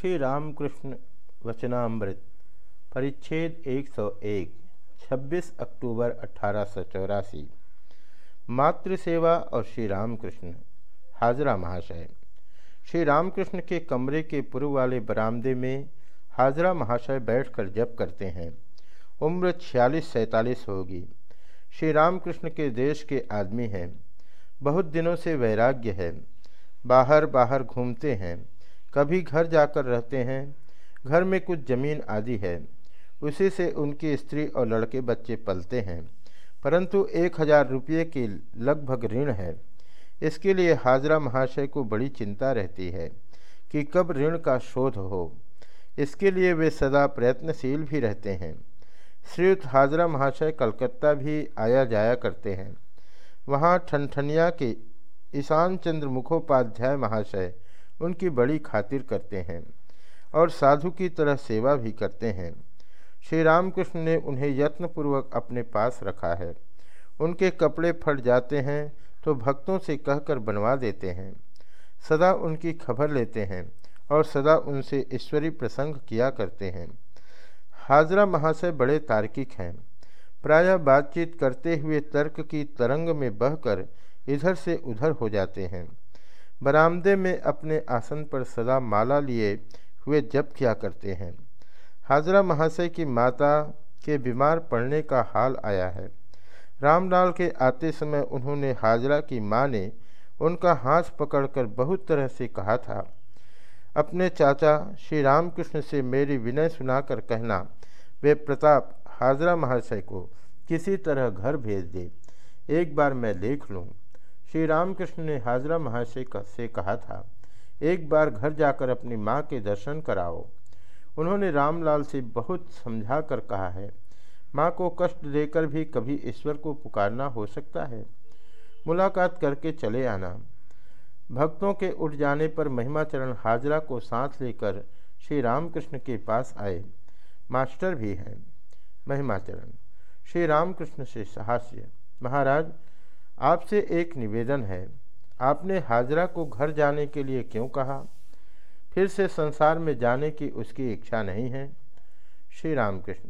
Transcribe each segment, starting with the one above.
श्री रामकृष्ण वचनामृत, परिच्छेद 101 26 अक्टूबर अठारह मातृ सेवा और श्री रामकृष्ण हाजरा महाशय। श्री रामकृष्ण के कमरे के पूर्व वाले बरामदे में हाजरा महाशय बैठकर जप करते हैं। उम्र छियालीस सैंतालीस होगी। श्री रामकृष्ण के देश के आदमी हैं। बहुत दिनों से वैराग्य है। बाहर बाहर घूमते हैं। कभी घर जाकर रहते हैं। घर में कुछ ज़मीन आदि है। उसी से उनकी स्त्री और लड़के बच्चे पलते हैं। परंतु एक हज़ार रुपये की लगभग ऋण है। इसके लिए हाजरा महाशय को बड़ी चिंता रहती है कि कब ऋण का शोध हो। इसके लिए वे सदा प्रयत्नशील भी रहते हैं। श्रीयुक्त हाजरा महाशय कलकत्ता भी आया जाया करते हैं। वहाँ ठनठनिया के ईशान चंद्र मुखोपाध्याय महाशय उनकी बड़ी खातिर करते हैं और साधु की तरह सेवा भी करते हैं। श्री रामकृष्ण ने उन्हें यत्नपूर्वक अपने पास रखा है। उनके कपड़े फट जाते हैं तो भक्तों से कहकर बनवा देते हैं। सदा उनकी खबर लेते हैं और सदा उनसे ईश्वरी प्रसंग किया करते हैं। हाजरा महाशय बड़े तार्किक हैं। प्रायः बातचीत करते हुए तर्क की तरंग में बहकर इधर से उधर हो जाते हैं। बरामदे में अपने आसन पर सदा माला लिए हुए जप किया करते हैं। हाजरा महाशय की माता के बीमार पड़ने का हाल आया है। रामलाल के आते समय उन्होंने हाजरा की माँ ने उनका हाथ पकड़कर बहुत तरह से कहा था, अपने चाचा श्री रामकृष्ण से मेरी विनय सुनाकर कहना, वे प्रताप, हाजरा महाशय को किसी तरह घर भेज दे, एक बार मैं देख लूँ। श्री रामकृष्ण ने हाजरा महाशय से कहा था, एक बार घर जाकर अपनी माँ के दर्शन कराओ। उन्होंने रामलाल से बहुत समझा कर कहा है, माँ को कष्ट देकर भी कभी ईश्वर को पुकारना हो सकता है। मुलाकात करके चले आना। भक्तों के उठ जाने पर महिमाचरण हाजरा को साथ लेकर श्री रामकृष्ण के पास आए। मास्टर भी हैं। महिमाचरण। श्री रामकृष्ण से साहस्य, महाराज आपसे एक निवेदन है। आपने हाजरा को घर जाने के लिए क्यों कहा? फिर से संसार में जाने की उसकी इच्छा नहीं है। श्री रामकृष्ण,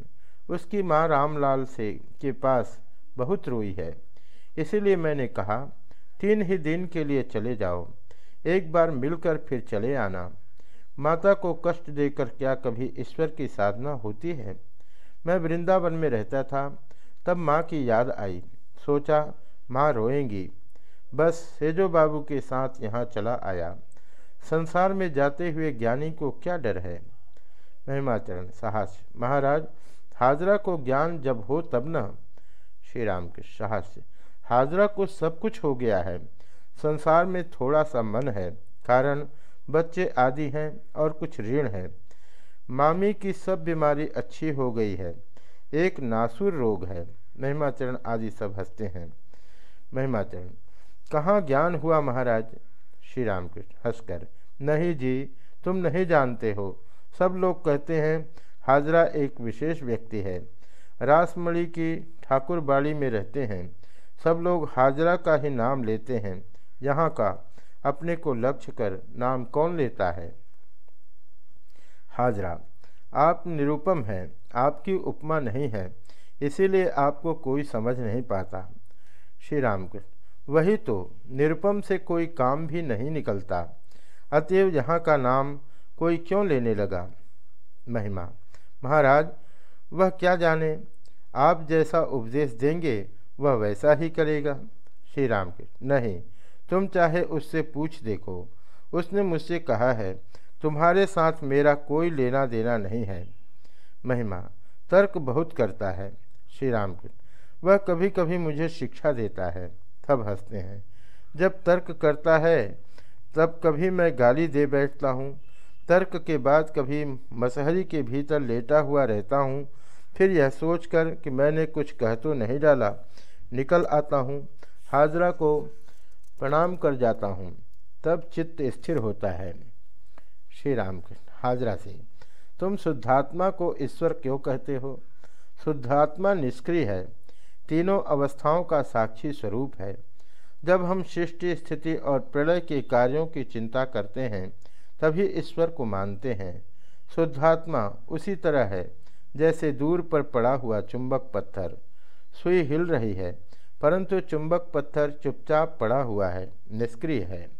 उसकी माँ रामलाल से के पास बहुत रोई है। इसीलिए मैंने कहा, तीन ही दिन के लिए चले जाओ। एक बार मिलकर फिर चले आना। माता को कष्ट देकर क्या कभी ईश्वर की साधना होती है? मैं वृंदावन में रहता था, तब माँ की याद आई। सोचा माँ रोएँगी। बस सेजो बाबू के साथ यहाँ चला आया। संसार में जाते हुए ज्ञानी को क्या डर है? महिमाचरण, साहस। महाराज, हाजरा को ज्ञान जब हो तब न। श्री राम के साहस्य हाजरा को सब कुछ हो गया है। संसार में थोड़ा सा मन है। कारण, बच्चे आदि हैं और कुछ ऋण है। मामी की सब बीमारी अच्छी हो गई है। एक नासुर रोग है। महिमाचरण आदि सब हँसते हैं। महिमाचरण कहाँ ज्ञान हुआ महाराज? श्री रामकृष्ण हंसकर, नहीं जी, तुम नहीं जानते हो। सब लोग कहते हैं, हाजरा एक विशेष व्यक्ति है। रासमणी की ठाकुर बाड़ी में रहते हैं। सब लोग हाजरा का ही नाम लेते हैं। यहाँ का, अपने को लक्ष्य कर नाम कौन लेता है? हाजरा, आप निरुपम हैं, आपकी उपमा नहीं है, इसीलिए आपको कोई समझ नहीं पाता। श्री रामकृष्ण, वही तो निरुपम से कोई काम भी नहीं निकलता। अतएव यहाँ का नाम कोई क्यों लेने लगा? महिमा, महाराज, वह क्या जाने? आप जैसा उपदेश देंगे, वह वैसा ही करेगा। श्री राम के नहीं, तुम चाहे उससे पूछ देखो। उसने मुझसे कहा है, तुम्हारे साथ मेरा कोई लेना देना नहीं है। महिमा, तर्क बहुत करता है। श्री राम के वह कभी कभी मुझे शिक्षा देता है, तब हँसते हैं। जब तर्क करता है, तब कभी मैं गाली दे बैठता हूँ। तर्क के बाद कभी मसहरी के भीतर लेटा हुआ रहता हूँ। फिर यह सोचकर कि मैंने कुछ कह तो नहीं डाला, निकल आता हूँ, हाजरा को प्रणाम कर जाता हूँ, तब चित्त स्थिर होता है। श्री राम हाजरा से, तुम शुद्धात्मा को ईश्वर क्यों कहते हो? शुद्धात्मा निष्क्रिय है। तीनों अवस्थाओं का साक्षी स्वरूप है। जब हम सृष्टि, स्थिति और प्रलय के कार्यों की चिंता करते हैं, तभी ईश्वर को मानते हैं। शुद्धात्मा उसी तरह है, जैसे दूर पर पड़ा हुआ चुंबक पत्थर। सुई हिल रही है, परंतु चुंबक पत्थर चुपचाप पड़ा हुआ है, निष्क्रिय है।